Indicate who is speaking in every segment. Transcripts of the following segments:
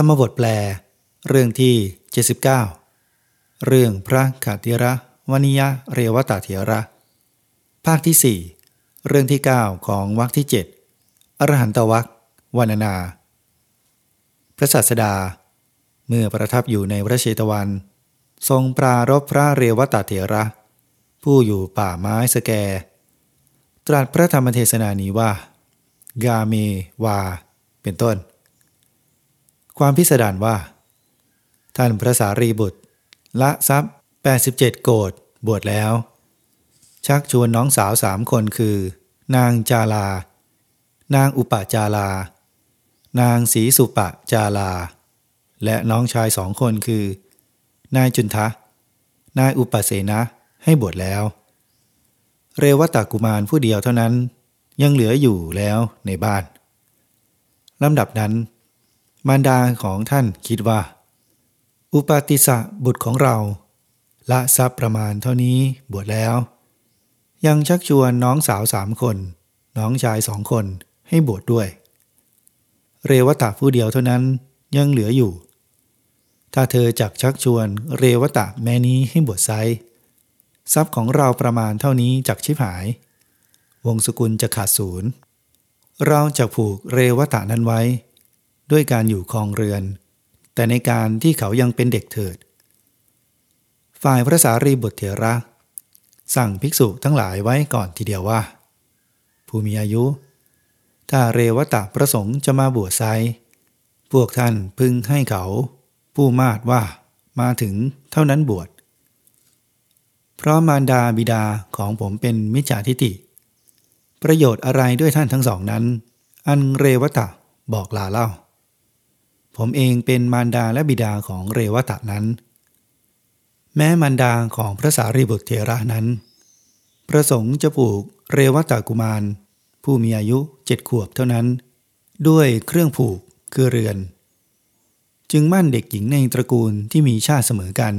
Speaker 1: รรมบทแปล เรื่องที่ 79 เรื่องพระขาติระวนิยะเรวตาเถระ ภาคที่ 4 เรื่องที่ 9 ของวรรคที่ 7 อรหันตวรรควรรณนา พระศาสดา เมื่อประทับอยู่ในพระเชตวัน ทรงปรารบพระเรวตาเถระ ผู้อยู่ป่าไม้สแก ตรัสพระธรรมเทศนานี้ว่ากาเมวา เป็นต้น ความพิสดารว่า ท่านพระสารีบุตร ละทรัพย์ 87 โกดบวชแล้ว ชักชวนน้องสาวสามคนคือ นางจาลา นางอุปจาลา นางศรีสุปจาลา และน้องชายสองคนคือ นายจุนทะ นายอุปเสนะให้บวชแล้ว เรวตากุมารผู้เดียวเท่านั้นยังเหลืออยู่แล้วในบ้านลำดับนั้น มารดาของท่านคิดว่า อุปติสะบุตรของเรา ละทรัพย์ประมาณเท่านี้บวชแล้ว ยังชักชวนน้องสาวสามคน น้องชายสองคนให้บวชดด้วย เรวตะผู้เดียวเท่านั้นยังเหลืออยู่ ถ้าเธอจักชักชวนเรวตะแม่นี้ให้บวชไซทรัพย์ของเราประมาณเท่านี้จักชิบหาย วงสกุลจะขาดศูนย์ เราจะผูกเรวตะนั้นไว้ ด้วยการอยู่คลองเรือน แต่ในการที่เขายังเป็นเด็กเถิด ฝ่ายพระสารีบุตรเถระ สั่งภิกษุทั้งหลายไว้ก่อนทีเดียวว่า ผู้มีอายุ ถ้าเรวตะประสงค์จะมาบวชไซพวกท่านพึงให้เขา ผู้มาดว่ามาถึงเท่านั้นบวช เพราะมารดาบิดาของผมเป็นมิจฉาทิฏฐิประโยชน์อะไรด้วยท่านทั้งสองนั้น อันเรวตะบอกลาเล่า ผมเองเป็นมารดาและบิดาของเรวตะนั้น แม้มารดาของพระสารีบุตรเถระนั้น ประสงค์จะปลูกเรวตะกุมาร ผู้มีอายุเจ็ดขวบเท่านั้น ด้วยเครื่องผูกคือเรือน จึงมั่นเด็กหญิงในตระกูลที่มีชาติเสมอกัน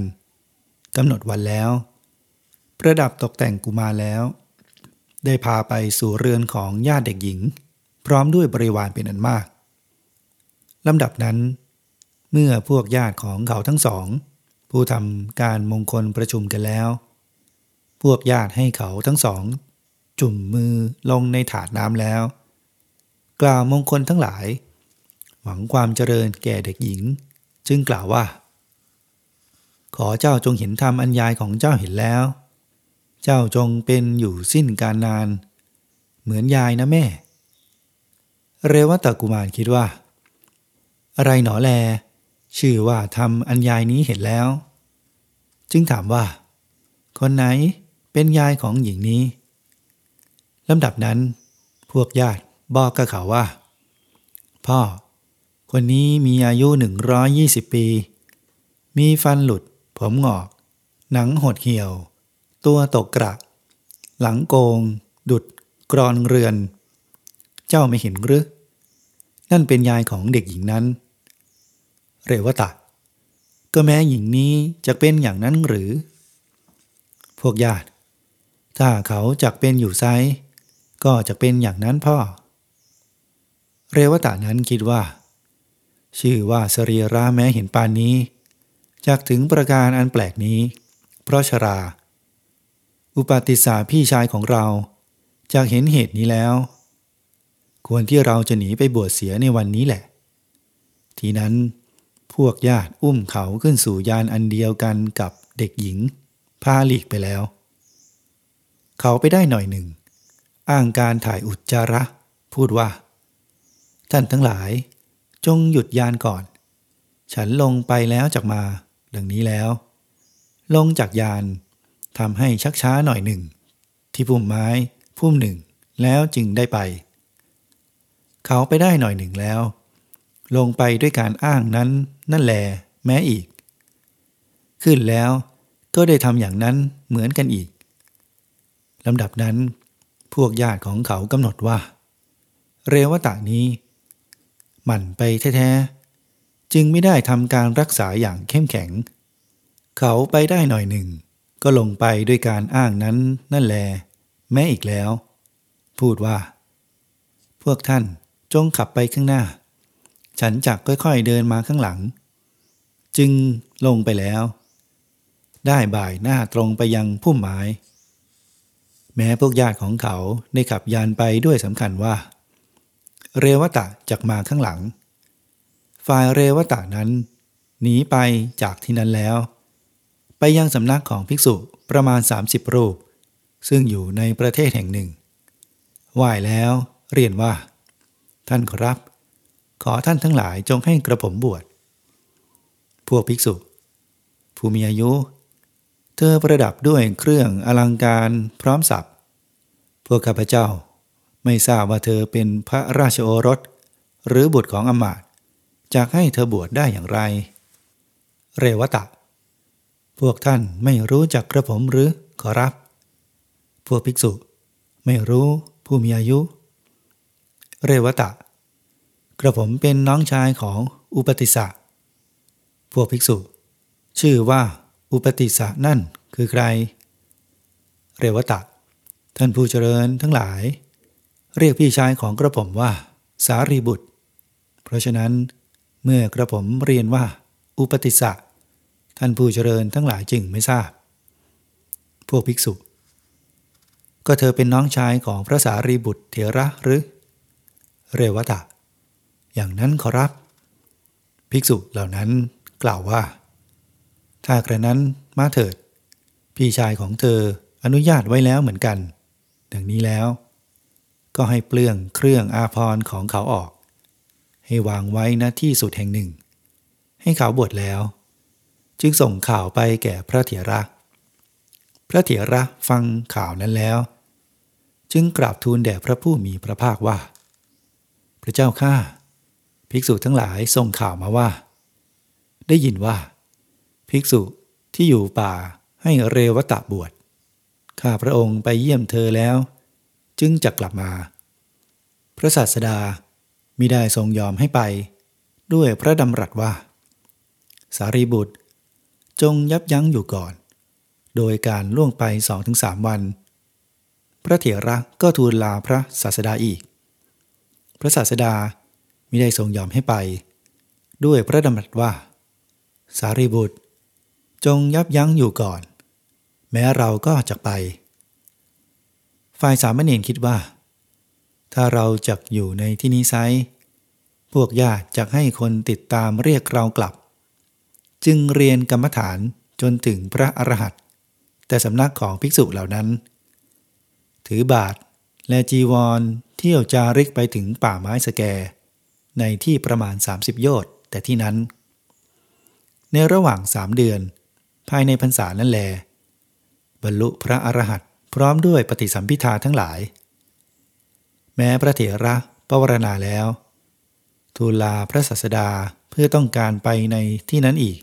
Speaker 1: กำหนดวันแล้ว ประดับตกแต่งกุมารแล้ว ได้พาไปสู่เรือนของญาติเด็กหญิง พร้อมด้วยบริวารเป็นอันมาก ลำดับนั้น เมื่อพวกญาติของเขาทั้งสอง ผู้ทำการมงคลประชุมกันแล้ว พวกญาติให้เขาทั้งสอง จุ่มมือลงในถาดน้ำแล้ว กล่าวมงคลทั้งหลาย หวังความเจริญแก่เด็กหญิง จึงกล่าวว่า ขอเจ้าจงเห็นธรรมอันยายของเจ้าเห็นแล้ว เจ้าจงเป็นอยู่สิ้นการนาน เหมือนยายนะแม่ เรวัตกุมารคิดว่า อะไรหนอแล ชื่อว่าทำอันยายนี้เห็นแล้ว จึงถามว่า คนไหนเป็นยายของหญิงนี้ลำดับนั้น พวกญาติบอกกับเขาว่า พ่อ คนนี้มีอายุ 120 ปี มีฟันหลุด ผมหงอก หนังหดเหี่ยว ตัวตกกระ หลังโกง ดุด กรอนเรือน เจ้าไม่เห็นหรือนั่นเป็นยายของเด็กหญิงนั้น เรวตะ ก็แม้หญิงนี้จะเป็นอย่างนั้นหรือ พวกญาติ ถ้าเขาจักเป็นอยู่ไซก็จะเป็นอย่างนั้นพ่อ เรวตะนั้นคิดว่า ชื่อว่าสรีระแม้เห็นปานนี้จากถึงประการอันแปลกนี้ เพราะชรา อุปาติสาพี่ชายของเราจากเห็นเหตุนี้แล้ว ควรที่เราจะหนีไปบวชเสียในวันนี้แหละ ทีนั้น พวกญาติอุ้มเขาขึ้นสู่ยานอันเดียวกันกับเด็กหญิง พาหลีกไปแล้ว เขาไปได้หน่อยหนึ่ง อ้างการถ่ายอุจจาระ พูดว่า ท่านทั้งหลาย จงหยุดยานก่อน ฉันลงไปแล้วจากมา ดังนี้แล้ว ลงจากยานทำให้ชักช้าหน่อยหนึ่ง ที่พุ่มไม้พุ่มหนึ่ง แล้วจึงได้ไป เขาไปได้หน่อยหนึ่งแล้วลงไปด้วยการอ้างนั้น นั่นแล แม้อีก ขึ้นแล้วก็ได้ทำอย่างนั้นเหมือนกันอีกลำดับนั้น พวกญาติของเขากำหนดว่า เรวตะนี้ หมั่นไปแท้ๆจึงไม่ได้ทำการรักษาอย่างเข้มแข็ง เขาไปได้หน่อยหนึ่ง ก็ลงไปด้วยการอ้างนั้นนั่นแล แม้อีกแล้ว พูดว่า พวกท่านจงขับไปข้างหน้า ฉันจักค่อยๆเดินมาข้างหลัง จึงลงไปแล้ว ได้บ่ายหน้าตรงไปยังพุ่มไม้ แม้พวกญาติของเขาได้ขับยานไปด้วยสำคัญว่า เรวตะจักมาข้างหลัง ฝ่ายเรวตะนั้น หนีไปจากที่นั้นแล้ว ไปยังสำนักของภิกษุประมาณ 30 รูป ซึ่งอยู่ในประเทศแห่งหนึ่งไหว้แล้วเรียนว่า ท่านครับ ขอท่านทั้งหลายจงให้กระผมบวช พวกภิกษุ ผู้มีอายุ เธอประดับด้วยเครื่องอลังการพร้อมสับพวกข้าพเจ้า ไม่ทราบว่าเธอเป็นพระราชโอรส หรือบุตรของอมาตจากให้เธอบวชได้อย่างไร เรวตะ พวกท่านไม่รู้จักกระผมหรือขอรับ พวกภิกษุ ไม่รู้ผู้มีอายุ เรวตะ กระผมเป็นน้องชายของอุปติสะ พวกภิกษุ ชื่อว่าอุปติสะนั่นคือใคร เรวตะ ท่านผู้เจริญทั้งหลาย เรียกพี่ชายของกระผมว่า สารีบุตร เพราะฉะนั้นเมื่อกระผมเรียนว่า อุปติสะท่านผู้เจริญทั้งหลายจึงไม่ทราบ พวกภิกษุ ก็เธอเป็นน้องชายของพระสารีบุตรเถระหรือ เรวตะ อย่างนั้นขอรับ ภิกษุเหล่านั้น กล่าวว่า ถ้ากระนั้นมาเถิด พี่ชายของเธออนุญาตไว้แล้วเหมือนกัน ดังนี้แล้ว ก็ให้เปลื้องเครื่องอาภรณ์ของเขาออก ให้วางไว้ณที่สุดแห่งหนึ่ง ให้เขาบวชแล้ว จึงส่งข่าวไปแก่พระเถระ พระเถระฟังข่าวนั้นแล้ว จึงกราบทูลแด่พระผู้มีพระภาคว่า พระเจ้าข้าภิกษุทั้งหลายส่งข่าวมาว่า ได้ยินว่า ภิกษุที่อยู่ป่าให้เรวตะบวช ข้าพระองค์ไปเยี่ยมเธอแล้ว จึงจะกลับมา พระศาสดามิได้ทรงยอมให้ไป ด้วยพระดำรัสว่า สารีบุตร จงยับยั้งอยู่ก่อน โดยการล่วงไปสองถึงสามวัน พระเถระก็ทูลลาพระศาสดาอีก พระศาสดามิได้ทรงยอมให้ไป ด้วยพระดำรัสว่า สารีบุตร จงยับยั้งอยู่ก่อน แม้เราก็จะไป ฝ่ายสามเณรคิดว่า ถ้าเราจะอยู่ในที่นี้ไซพวกญาติจะให้คนติดตามเรียกเรากลับ จึงเรียนกรรมฐานจนถึงพระอรหันต์แต่สำนักของภิกษุเหล่านั้น ถือบาทและจีวรเที่ยวจาริกไปถึงป่าไม้สแก ในที่ประมาณ 30 โยชน์แต่ที่นั้น ในระหว่างสามเดือน ภายในพรรษานั่นแล บรรลุพระอรหันต์พร้อมด้วยปฏิสัมพิทาทั้งหลาย แม้พระเถระปวารณาแล้ว ทูลลาพระศาสดาเพื่อต้องการไปในที่นั้นอีก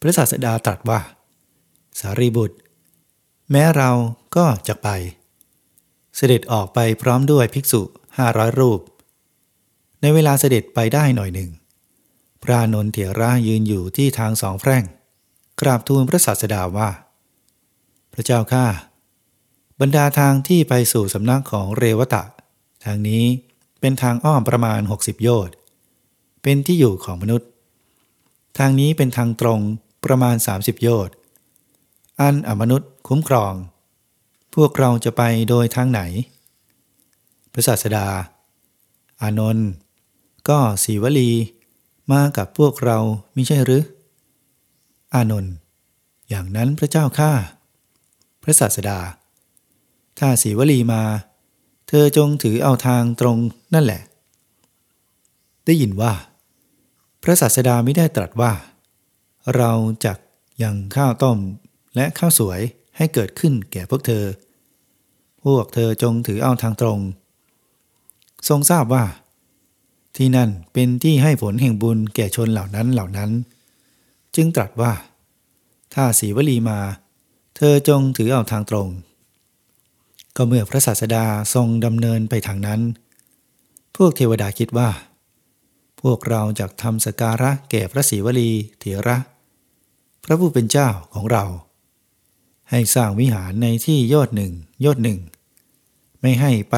Speaker 1: พระศาสดาตรัสว่า สารีบุตร แม้เราก็จะไป เสด็จออกไปพร้อมด้วยภิกษุห้าร้อยรูป ในเวลาเสด็จไปได้หน่อยหนึ่ง พระนนเถระยืนอยู่ที่ทางสองแพร่ง กราบทูลพระศาสดาว่า พระเจ้าข้าบรรดาทางที่ไปสู่สำนักของเรวตะ ทางนี้เป็นทางอ้อมประมาณ 60 โยชน์เป็นที่อยู่ของมนุษย์ ทางนี้เป็นทางตรงประมาณ 30 โยชน์อันอมนุษย์คุ้มครอง พวกเราจะไปโดยทางไหน พระศาสดา อานนท์ก็สีวลี มากับพวกเรามิใช่หรือ อานนท์อย่างนั้นพระเจ้าข้าพระศาสดา ถ้าสีวลีมา เธอจงถือเอาทางตรงนั่นแหละ ได้ยินว่า พระศาสดาไม่ได้ตรัสว่า เราจักยังข้าวต้มและข้าวสวยให้เกิดขึ้นแก่พวกเธอ พวกเธอจงถือเอาทางตรง ทรงทราบว่า ที่นั่นเป็นที่ให้ผลแห่งบุญแก่ชนเหล่านั้นเหล่านั้น จึงตรัสว่า ถ้าสีวลีมา เธอจงถือเอาทางตรง ก็เมื่อพระศาสดาทรงดำเนินไปทางนั้น พวกเทวดาคิดว่า พวกเราจะทำสการะแก่พระศรีวลีเถระ พระผู้เป็นเจ้าของเรา ให้สร้างวิหารในที่ยอดหนึ่งยอดหนึ่ง ไม่ให้ไป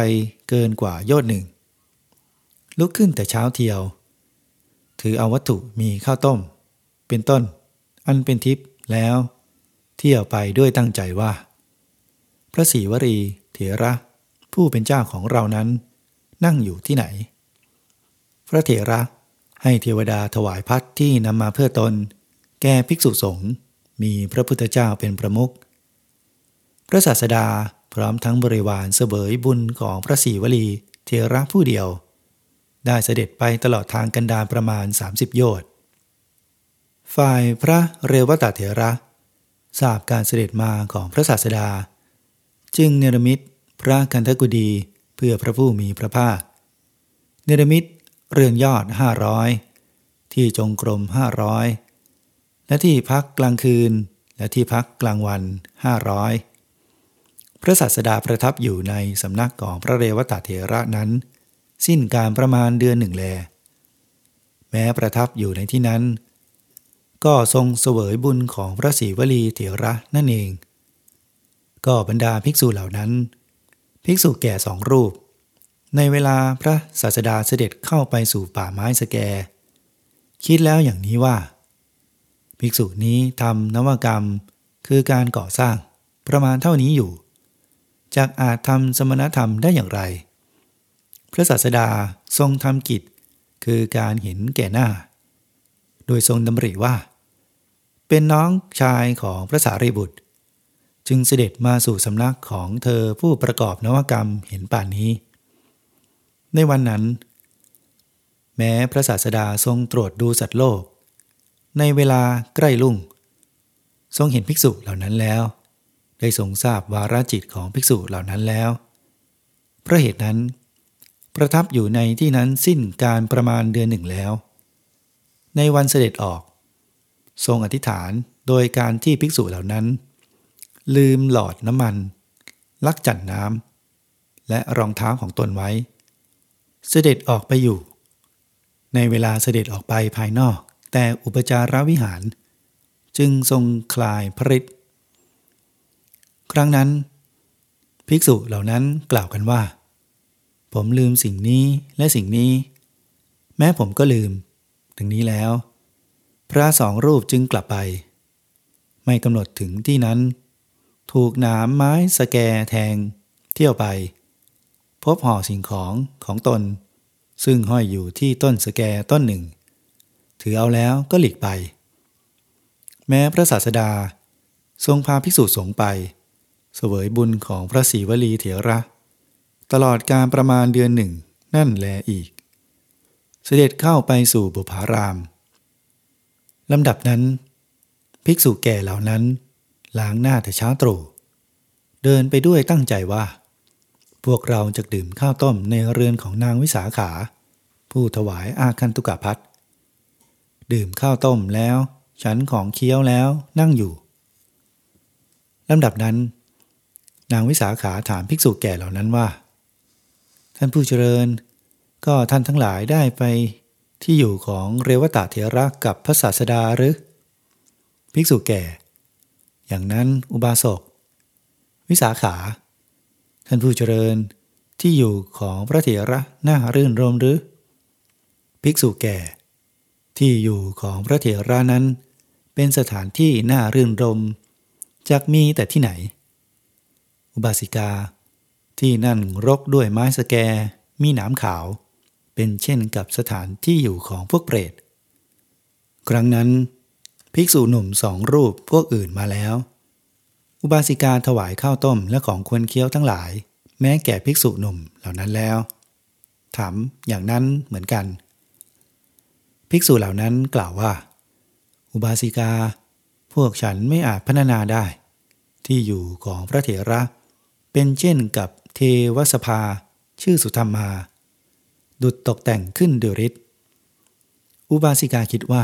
Speaker 1: เกินกว่ายอดหนึ่ง ลุกขึ้นแต่เช้าเทียว ถือเอาวัตถุมีข้าวต้ม เป็นต้น อันเป็นทิพย์แล้ว เที่ยวไปด้วยตั้งใจว่า พระศรีวรีเถระ ผู้เป็นเจ้าของเรานั้น นั่งอยู่ที่ไหน พระเถระให้เทวดาถวายพัดที่นำมาเพื่อตน แก่ภิกษุสงฆ์มีพระพุทธเจ้าเป็นประมุขพระศาสดาพร้อมทั้งบริวารเสวยบุญของพระศรีวลีเทระผู้เดียว ได้เสด็จไปตลอดทางกันดารประมาณ 30 โยชน์ ฝ่ายพระเรวตเถระ ทราบการเสด็จมาของพระศาสดา จึงเนรมิตพระกันทกุดีเพื่อพระผู้มีพระภาค เนรมิตเรือนยอดห้าร้อยที่จงกรมห้าร้อยและที่พักกลางคืนและที่พักกลางวันห้าร้อยพระศาสดาประทับอยู่ในสำนักของพระเรวตเถระนั้น สิ้นการประมาณเดือนหนึ่งแล แม้ประทับอยู่ในที่นั้น ก็ทรงเสวยบุญของพระศรีวลีเถระนั่นเอง ก็บรรดาภิกษุเหล่านั้น ภิกษุแก่สองรูป ในเวลาพระศาสดาเสด็จเข้าไปสู่ป่าไม้สแก คิดแล้วอย่างนี้ว่า ภิกษุนี้ทำนวกรรมคือการก่อสร้างประมาณเท่านี้อยู่จากอาจทำสมณธรรมได้อย่างไร พระศาสดาทรงทำกิจ คือการเห็นแก่หน้า โดยทรงดำริว่า เป็นน้องชายของพระสารีบุตร จึงเสด็จมาสู่สำนักของเธอผู้ประกอบนวกรรมเห็นป่านนี้ ในวันนั้น แม้พระศาสดาทรงตรวจดูสัตว์โลก ในเวลาใกล้ลุ่ง ทรงเห็นภิกษุเหล่านั้นแล้ว ได้ทรงทราบวาระจิตของภิกษุเหล่านั้นแล้วเพราะเหตุนั้น ประทับอยู่ในที่นั้นสิ้นการประมาณเดือนหนึ่งแล้ว ในวันเสด็จออก ทรงอธิษฐานโดยการที่ภิกษุเหล่านั้น ลืมหลอดน้ำมัน ลักจัดน้ำและรองเท้าของตนไว้ เสด็จออกไปอยู่ ในเวลาเสด็จออกไปภายนอก แต่อุปจาระวิหาร จึงทรงคลายพระฤทธิครั้งนั้น ภิกษุเหล่านั้นกล่าวกันว่า ผมลืมสิ่งนี้และสิ่งนี้ แม้ผมก็ลืม ถึงนี้แล้ว พระสองรูปจึงกลับไป ไม่กำหนดถึงที่นั้น ถูกหน้ำไม้สแกแทง เที่ยวไป พบห่อสิ่งของของตน ซึ่งห้อยอยู่ที่ต้นสแกต้นหนึ่ง ถือเอาแล้วก็หลีกไป แม้พระศาสดาทรงพาภิกษุสงฆ์ไป เสวยบุญของพระศรีวลีเถระ ตลอดการประมาณเดือนหนึ่ง นั่นแลอีก เสด็จเข้าไปสู่บุพารามลำดับนั้น ภิกษุแก่เหล่านั้น ล้างหน้าแต่เช้าตรู่เดินไปด้วยตั้งใจว่า พวกเราจะดื่มข้าวต้มในเรือนของนางวิสาขา ผู้ถวายอาคันตุกะพัดดื่มข้าวต้มแล้ว ฉันของเคี้ยวแล้วนั่งอยู่ลำดับนั้น นางวิสาขาถามภิกษุแก่เหล่านั้นว่า ท่านผู้เจริญ ก็ท่านทั้งหลายได้ไปที่อยู่ของเรวตะเถระกับพระศาสดาหรือ ภิกษุแก่ อย่างนั้นอุบาสก วิสาขา ท่านผู้เจริญที่อยู่ของพระเถระน่ารื่นรมหรือ ภิกษุแก่ ที่อยู่ของพระเถระนั้น เป็นสถานที่น่ารื่นรมจากมีแต่ที่ไหน อุบาสิกา ที่นั่นรกด้วยไม้สแก มีหนามขาว เป็นเช่นกับสถานที่อยู่ของพวกเปรต ครั้งนั้น ภิกษุหนุ่มสองรูปพวกอื่นมาแล้ว อุบาสิกาถวายข้าวต้มและของควรเคี้ยวทั้งหลาย แม้แก่ภิกษุหนุ่มเหล่านั้นแล้ว ถามอย่างนั้นเหมือนกัน ภิกษุเหล่านั้นกล่าวว่า อุบาสิกา พวกฉันไม่อาจพัฒนาได้ ที่อยู่ของพระเถระเเป็นเช่นกับเทวสภา ชื่อสุธรรมา ดุดตกแต่งขึ้นเดริศอุบาสิกาคิดว่า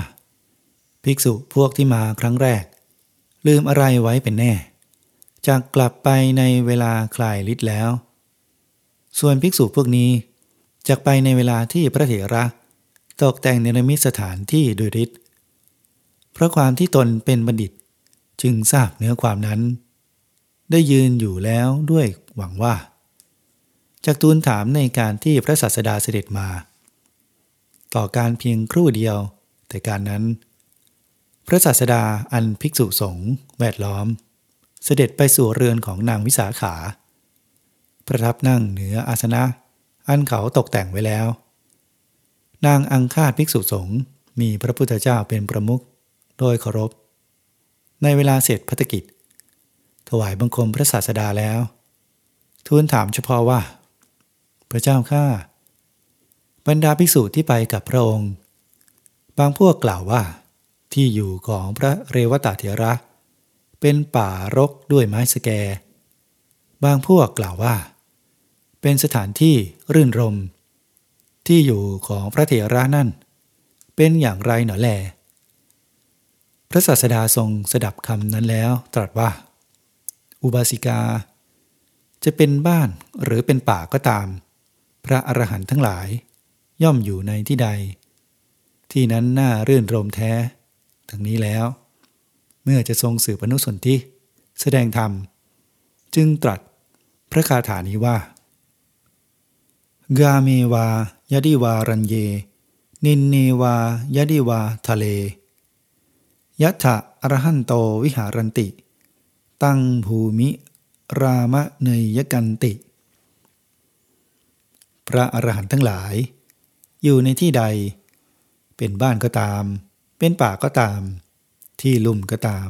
Speaker 1: ภิกษุพวกที่มาครั้งแรก ลืมอะไรไว้เป็นแน่จากกลับไปในเวลาคลายฤทธิ์แล้ว ส่วนภิกษุพวกนี้จากไปในเวลาที่พระเถระตกแต่งเนรมิตสถานที่โดยฤทธิ์เพราะความที่ตนเป็นบัณฑิตจึงทราบเนื้อความนั้น ได้ยืนอยู่แล้วด้วยหวังว่าจากทูลถามในการที่พระศาสดาเสด็จมา ต่อการเพียงครู่เดียว แต่การนั้น พระศาสดาอันภิกษุสงฆ์แวดล้อม เสด็จไปสู่เรือนของนางวิสาขา ประทับนั่งเหนืออาสนะ อันเขาตกแต่งไว้แล้ว นางอังคาภิกษุสงฆ์มีพระพุทธเจ้าเป็นประมุขโดยเคารพ ในเวลาเสร็จพัฒกิจ ถวายบังคมพระศาสดาแล้ว ทูลถามเฉพาะว่า พระเจ้าข้าบรรดาภิกษุที่ไปกับพระองค์ บางพวกกล่าวว่า ที่อยู่ของพระเรวตาเถระ เป็นป่ารกด้วยไม้สแก บางพวกกล่าวว่า เป็นสถานที่รื่นรม ที่อยู่ของพระเถระนั่น เป็นอย่างไรหนอแล พระศาสดาทรงสดับคำนั้นแล้วตรัสว่า อุบาสิกา จะเป็นบ้านหรือเป็นป่าก็ตาม พระอรหันต์ทั้งหลาย ย่อมอยู่ในที่ใด ที่นั้นน่ารื่นรมแท้ ทั้งนี้แล้ว เมื่อจะทรงสืบอนุสนธิแสดงธรรม จึงตรัสพระคาถานี้ว่า กาเมวายดิวารันเย นินเนวายดิวาทะเลยัตถะอรหันโตวิหารันติ ตั้งภูมิ รามะเนยกันติ พระอรหันต์ทั้งหลาย อยู่ในที่ใด เป็นบ้านก็ตาม เป็นป่าก็ตาม ที่ลุ่มก็ตาม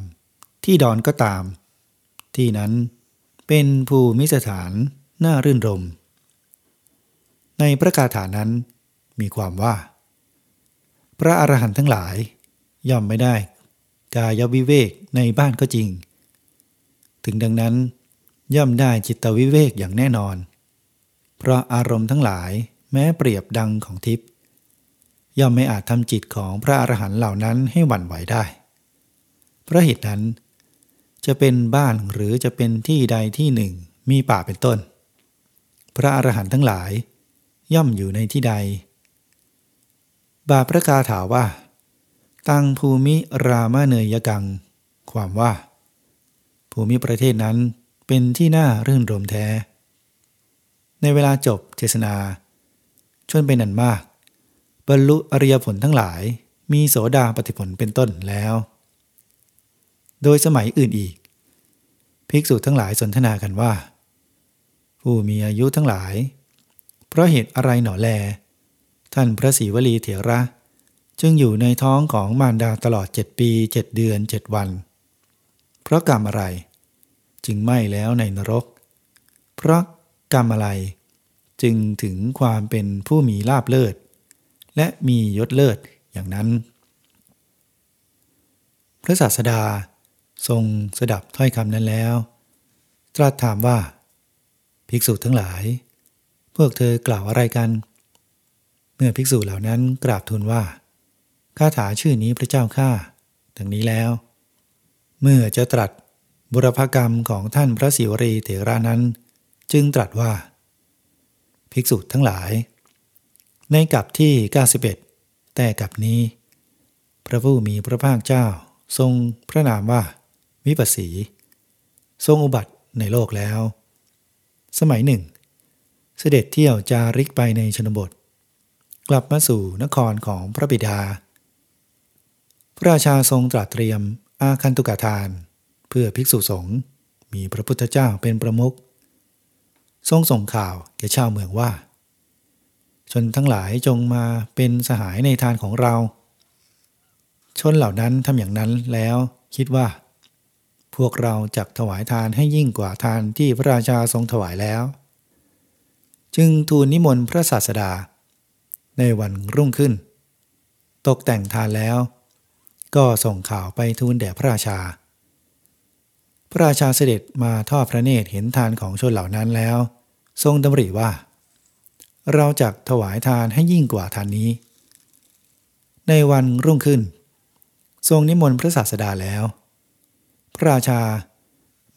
Speaker 1: ที่ดอนก็ตาม ที่นั้นเป็นภูมิสถานน่ารื่นรม ในประกาศานนั้นมีความว่า พระอรหันต์ทั้งหลายย่อมไม่ได้ กายวิเวกในบ้านก็จริง ถึงดังนั้น ย่อมได้จิตวิเวกอย่างแน่นอน เพราะอารมณ์ทั้งหลายแม้เปรียบดังของทิพย์ย่อมไม่อาจทำจิตของพระอรหันต์เหล่านั้นให้หวั่นไหวได้ เพราะเหตุนั้น จะเป็นบ้านหรือจะเป็นที่ใดที่หนึ่งมีป่าเป็นต้น พระอรหันต์ทั้งหลาย ย่อมอยู่ในที่ใด บาพระคาถาว่า ตังภูมิรามาเนยกัง ความว่า ภูมิประเทศนั้นเป็นที่น่ารื่นรมแท้ ในเวลาจบเทศนา ชนเป็นนันมาก บรรลุอริยผลทั้งหลายมีโสดาปฏิผลเป็นต้นแล้ว โดยสมัยอื่นอีก ภิกษุทั้งหลายสนทนากันว่า ผู้มีอายุทั้งหลาย เพราะเหตุอะไรหนอแล ท่านพระศรีวลีเถระ จึงอยู่ในท้องของมารดาตลอดเจ็ดปีเจ็ดเดือนเจ็ดวัน เพราะกรรมอะไร จึงไม่แล้วในนรก เพราะกรรมอะไร จึงถึงความเป็นผู้มีลาบเลิศ และมียศเลิศอย่างนั้น พระศาสดาทรงสดับถ้อยคำนั้นแล้ว ตรัสถามว่า ภิกษุทั้งหลาย พวกเธอกล่าวอะไรกัน เมื่อภิกษุเหล่านั้นกราบทูลว่าคาถาชื่อนี้พระเจ้าข้าดังนี้แล้ว เมื่อจะตรัสบุรพกรรมของท่านพระศิวรีเถระนั้น จึงตรัสว่า ภิกษุทั้งหลาย ในกับที่ 91 แต่กับนี้ พระผู้มีพระภาคเจ้า ทรงพระนามว่าวิปัสสี ทรงอุบัติในโลกแล้ว สมัยหนึ่ง เสด็จเที่ยวจาริกไปในชนบท กลับมาสู่นครของพระบิดา พระราชาทรงตรัสเตรียม อาคันตุกาทาน เพื่อภิกษุสงฆ์มีพระพุทธเจ้าเป็นประมุขทรงส่งข่าวแก่ชาวเมืองว่า ชนทั้งหลายจงมาเป็นสหายในทานของเรา ชนเหล่านั้นทำอย่างนั้นแล้วคิดว่า พวกเราจักถวายทานให้ยิ่งกว่าทานที่พระราชาทรงถวายแล้ว จึงทูลนิมนต์พระศาสดา ในวันรุ่งขึ้น ตกแต่งทานแล้ว ก็ส่งข่าวไปทูลแด่พระราชา พระราชาเสด็จมาทอดพระเนตรเห็นทานของชนเหล่านั้นแล้ว ทรงดำริว่า เราจะถวายทานให้ยิ่งกว่าทานนี้ ในวันรุ่งขึ้น ทรงนิมนต์พระศาสดาแล้ว พระราชา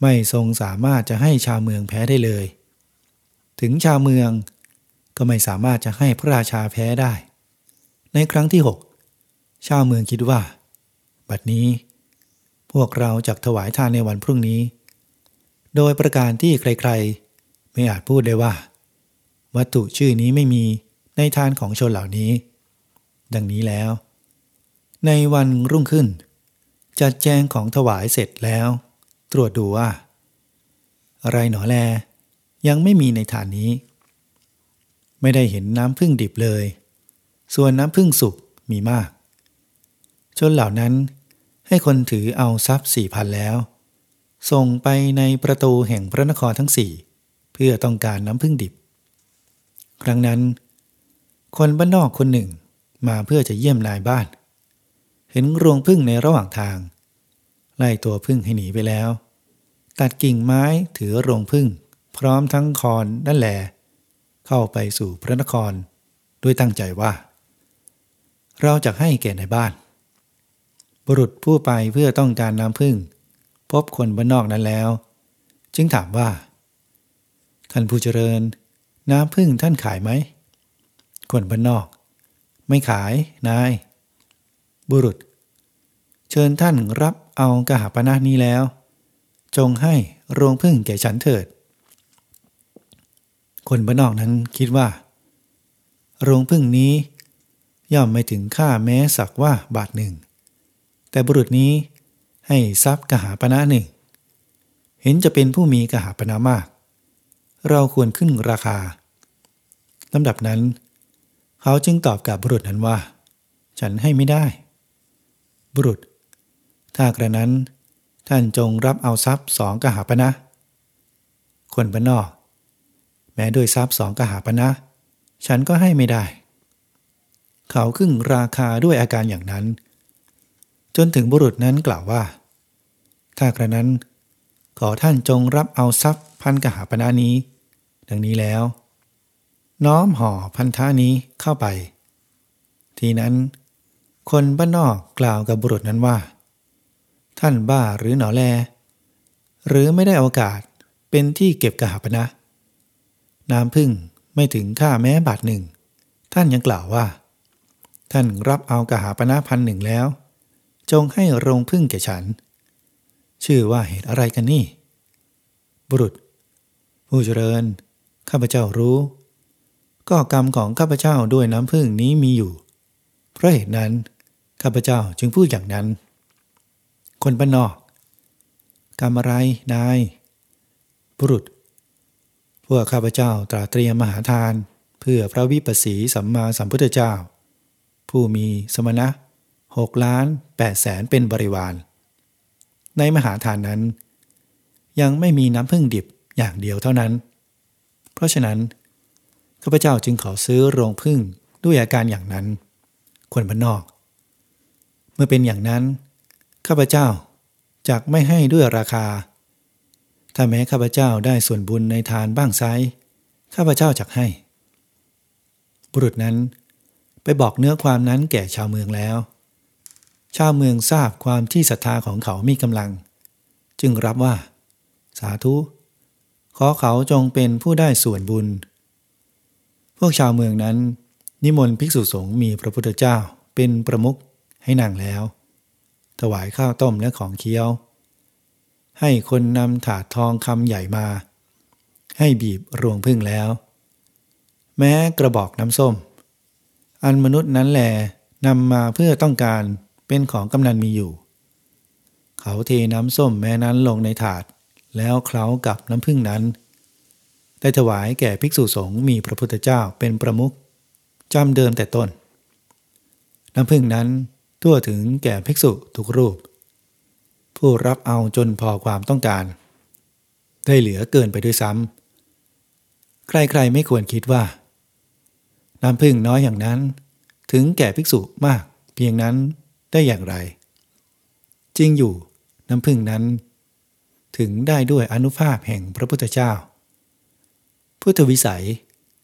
Speaker 1: ไม่ทรงสามารถจะให้ชาวเมืองแพ้ได้เลย ถึงชาวเมืองก็ไม่สามารถจะให้พระราชาแพ้ได้ ในครั้งที่หกชาวเมืองคิดว่า บัดนี้ พวกเราจะถวายทานในวันพรุ่งนี้ โดยประการที่ใครๆ ไม่อาจพูดได้ว่า วัตถุชื่อนี้ไม่มีในทานของชนเหล่านี้ ดังนี้แล้ว ในวันรุ่งขึ้น จัดแจงของถวายเสร็จแล้ว ตรวจดูว่า อะไรหนอแล ยังไม่มีในฐานนี้ ไม่ได้เห็นน้ำพึ่งดิบเลย ส่วนน้ำพึ่งสุกมีมาก ชนเหล่านั้นให้คนถือเอาทรัพย์สี่พันแล้ว ส่งไปในประตูแห่งพระนครทั้งสี่เพื่อต้องการน้ำพึ่งดิบ ครั้งนั้น คนบ้านนอกคนหนึ่งมาเพื่อจะเยี่ยมนายบ้าน เห็นรวงพึ่งในระหว่างทาง ไล่ตัวพึ่งให้หนีไปแล้ว ตัดกิ่งไม้ถือรวงพึ่ง พร้อมทั้งคอนนั่นแหลเข้าไปสู่พระนคร ด้วยตั้งใจว่า เราจะให้แก่ในบ้าน บุรุษผู้ไปเพื่อต้องการน้ำพึ่ง พบคนบ้านนอกนั้นแล้ว จึงถามว่า ท่านผู้เจริญ น้ำพึ่งท่านขายไหม คนบ้านนอก ไม่ขายนาย บุรุษ เชิญท่านรับเอากหาปณะนี้แล้ว จงให้โรงพึ่งแก่ฉันเถิด คนบ้านนอกนั้นคิดว่า โรงพึ่งนี้ย่อมไม่ถึงค่าแม้สักว่าบาทหนึ่ง แต่บุรุษนี้ให้ทรัพย์กหาปณะหนึ่ง เห็นจะเป็นผู้มีกหาปณะมาก เราควรขึ้นราคาลำดับนั้น เขาจึงตอบกับบุรุษนั้นว่า ฉันให้ไม่ได้ บุรุษ ถ้ากระนั้น ท่านจงรับเอาทรัพย์สองกหาปณะ คนบ้านนอก แม้ด้วยทรัพย์สองกหาปณะ ฉันก็ให้ไม่ได้ เขาขึ้นราคาด้วยอาการอย่างนั้น จนถึงบุรุษนั้นกล่าวว่าถ้ากระนั้น ขอท่านจงรับเอาทรัพย์พันกหาปณะนี้ ดังนี้แล้ว น้อมห่อพันธานี้เข้าไป ทีนั้น คนบ้านนอกกล่าวกับบุรุษนั้นว่า ท่านบ้าหรือหนอแล หรือไม่ได้โอกาสเป็นที่เก็บกหาปณะน้ำพึ่งไม่ถึงค่าแม้บาทหนึ่ง ท่านยังกล่าวว่า ท่านรับเอากหาปณะพันหนึ่งแล้ว จงให้โรงพึ่งแก่ฉัน ชื่อว่าเหตุอะไรกันนี่ บุรุษ ผู้เจริญ ข้าพเจ้ารู้ ก็กรรมของข้าพเจ้าด้วยน้ำพึ่งนี้มีอยู่ เพราะเหตุนั้น ข้าพเจ้าจึงพูดอย่างนั้น คนบ้านนอก กรรมอะไรนาย บุรุษ พวกข้าพเจ้าตราเตรียมมหาทาน เพื่อพระวิปัสสีสัมมาสัมพุทธเจ้า ผู้มีสมณะเ6ล้าน8แสนเป็นบริวาร ในมหาทานนั้น ยังไม่มีน้ำพึ่งดิบอย่างเดียวเท่านั้น เพราะฉะนั้นข้าพเจ้าจึงขอซื้อโรงพึ่งด้วยอาการอย่างนั้น คนบ้านนอก เมื่อเป็นอย่างนั้น ข้าพเจ้าจักไม่ให้ด้วยราคา ถ้าแม้ข้าพเจ้าได้ส่วนบุญในทานบ้างไซข้าพเจ้าจักให้ บุรุษนั้นไปบอกเนื้อความนั้นแก่ชาวเมืองแล้ว ชาวเมืองทราบความที่ศรัทธาของเขามีกำลัง จึงรับว่า สาธุ ขอเขาจงเป็นผู้ได้ส่วนบุญ พวกชาวเมืองนั้น นิมนต์ภิกษุสงฆ์มีพระพุทธเจ้าเป็นประมุขให้นั่งแล้ว ถวายข้าวต้มและของเคี้ยว ให้คนนำถาดทองคำใหญ่มา ให้บีบรวงพึ่งแล้ว แม้กระบอกน้ำส้ม อันมนุษย์นั้นแหลนำมาเพื่อต้องการ เป็นของกำนันมีอยู่ เขาเทน้ำส้มแม้นั้นลงในถาด แล้วเคล้ากับน้ำพึ่งนั้น ได้ถวายแก่ภิกษุสงฆ์มีพระพุทธเจ้าเป็นประมุขจำเดิมแต่ต้น น้ำพึ่งนั้นทั่วถึงแก่ภิกษุทุกรูป ผู้รับเอาจนพอความต้องการ ได้เหลือเกินไปด้วยซ้ำใครๆไม่ควรคิดว่า น้ำพึ่งน้อยอย่างนั้น ถึงแก่ภิกษุมากเพียงนั้น ได้อย่างไร จริงอยู่น้ำพึ่งนั้น ถึงได้ด้วยอนุภาพแห่งพระพุทธเจ้า พุทธวิสัย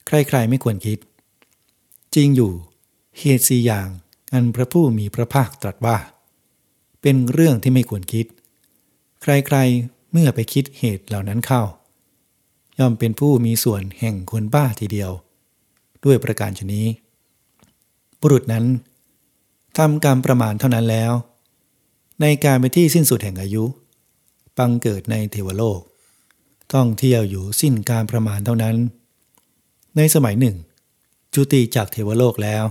Speaker 1: ใครๆไม่ควรคิด จริงอยู่เหตุสี่อย่างอันพระผู้มีพระภาคตรัสว่า เป็นเรื่องที่ไม่ควรคิด ใครๆเมื่อไปคิดเหตุเหล่านั้นเข้า ย่อมเป็นผู้มีส่วนแห่งคนบ้าทีเดียว ด้วยประการชนี้ บุรุษนั้น ทำกรรมประมาณเท่านั้นแล้ว ในการไปที่สิ้นสุดแห่งอายุ ปังเกิดในเทวโลก ต้องเที่ยวอยู่สิ้นการประมาณเท่านั้น ในสมัยหนึ่ง จุติจากเทวโลกแล้ว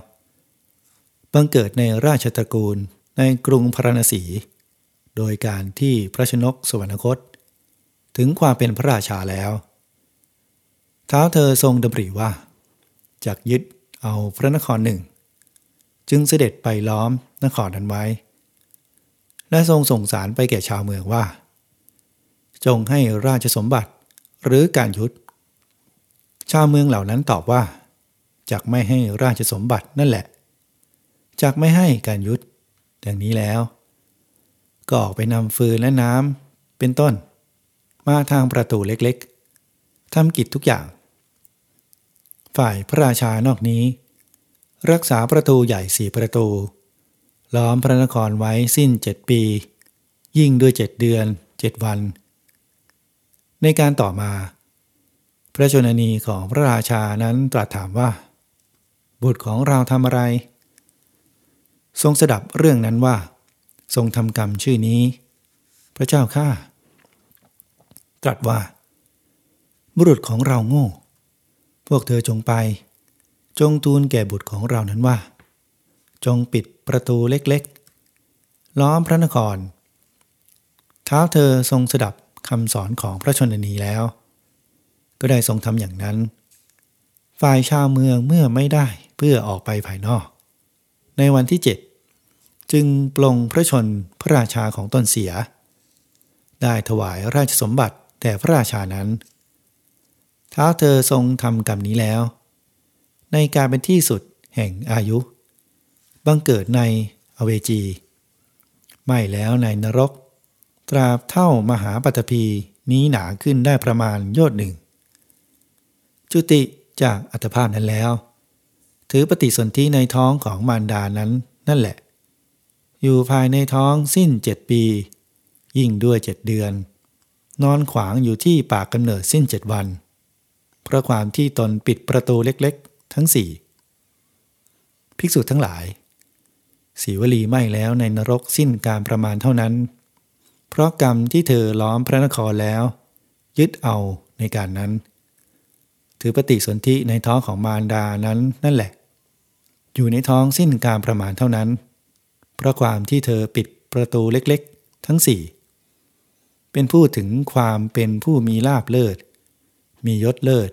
Speaker 1: บังเกิดในราชตระกูลในกรุงพราณสี โดยการที่พระชนกสวรรคต ถึงความเป็นพระราชาแล้วเท้าเธอทรงดำริว่าจากยึดเอาพระนครหนึ่ง จึงเสด็จไปล้อมนครนั้นไว้ และทรงส่งสารไปแก่ชาวเมืองว่า จงให้ราชสมบัติหรือการยุดชาวเมืองเหล่านั้นตอบว่าจากไม่ให้ราชสมบัตินั่นแหละจากไม่ให้การยุดดังนี้แล้ว ก็ออกไปนำฟืนและน้ำเป็นต้น มาทางประตูเล็กๆทำกิจทุกอย่าง ฝ่ายพระราชานอกนี้ รักษาประตูใหญ่สี่ประตู ล้อมพระนครไว้สิ้นเจ็ดปี ยิ่งด้วยเจ็ดเดือนเจ็ดวัน ในการต่อมา พระชนนีของพระราชานั้นตรัสถามว่า บุตรของเราทำอะไร ทรงสดับเรื่องนั้นว่า ทรงทำกรรมชื่อนี้ พระเจ้าข้าตรัสว่า บุรุษของเราโง่ พวกเธอจงไป จงทูลแก่บุตรของเรานั้นว่า จงปิดประตูเล็กๆ ล้อมพระนคร เท้าเธอทรงสดับคำสอนของพระชนนีแล้ว ก็ได้ทรงทำอย่างนั้น ฝ่ายชาวเมืองเมื่อไม่ได้เพื่อออกไปภายนอก ในวันที่เจ็ดจึงปลงพระชนพระราชาของตนเสีย ได้ถวายราชสมบัติแต่พระราชานั้น เท้าเธอทรงทำกรรมนี้แล้ว ในการเป็นที่สุดแห่งอายุ บังเกิดในอเวจี ไม่แล้วในนรก ตราบเท่ามหาปัตภีนี้หนาขึ้นได้ประมาณโยชหนึ่ง จุติจากอัตภาพนั้นแล้ว ถือปฏิสนธิในท้องของมารดานั้นนั่นแหละ อยู่ภายในท้องสิ้นเจ็ดปี ยิ่งด้วยเจ็ดเดือน นอนขวางอยู่ที่ปากกำเนิดสิ้นเจ็ดวัน เพราะความที่ตนปิดประตูเล็ก ทั้งสี่ภิกษุทั้งหลายสีวลีไม่แล้วในนรกสิ้นการประมาณเท่านั้น เพราะกรรมที่เธอล้อมพระนครแล้ว ยึดเอาในการนั้น ถือปฏิสนธิในท้องของมารดานั้นนั่นแหละ อยู่ในท้องสิ้นการประมาณเท่านั้น เพราะความที่เธอปิดประตูเล็กๆ ทั้งสี่เป็นผู้ถึงความเป็นผู้มีลาบเลิศ มียศเลิศ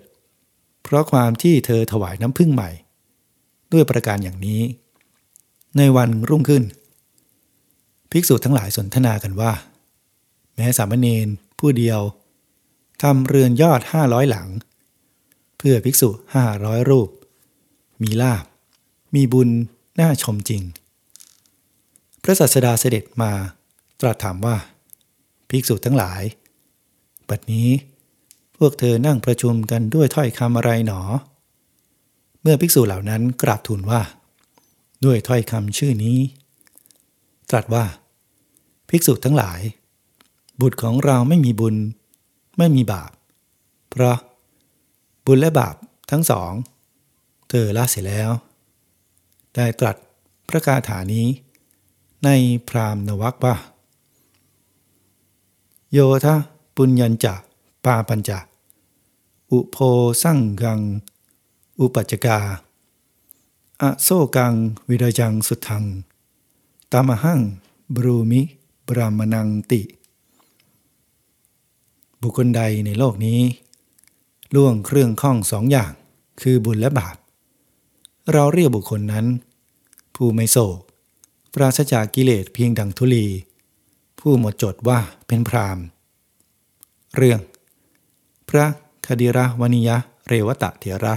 Speaker 1: เพราะความที่เธอถวายน้ำพึ่งใหม่ ด้วยประการอย่างนี้ ในวันรุ่งขึ้น ภิกษุทั้งหลายสนทนากันว่า แม้สามเณรผู้เดียวทำเรือนยอดห้าร้อยหลัง เพื่อภิกษุห้าร้อยรูป มีลาบ มีบุญน่าชมจริง พระศาสดาเสด็จมาตรัสถามว่า ภิกษุทั้งหลาย บัดนี้ พวกเธอนั่งประชุมกันด้วยถ้อยคำอะไรหนอ เมื่อภิกษุเหล่านั้นกราบทูลว่า ด้วยถ้อยคำชื่อนี้ ตรัสว่า ภิกษุทั้งหลาย บุตรของเราไม่มีบุญ ไม่มีบาป เพราะบุญและบาปทั้งสอง เธอละเสียแล้ว ได้ตรัสพระคาถานี้ ในพรามนวักว่า โยทะปุญญัญจะปาปัญจะ อุโพสั่งกัง อุปัจกา อโซกัง วิรจังสุทัง ตามหัง บรูมิ บรามนังติ บุคคลใดในโลกนี้ ล่วงเครื่องข้องสองอย่าง คือบุญและบาป เราเรียกบุคคลนั้น ผู้ไม่โศก ปราศจากกิเลสเพียงดังทุลี ผู้หมดจดว่าเป็นพรามเรื่อง พระ คดีระวนิยะ เรวตะเถระ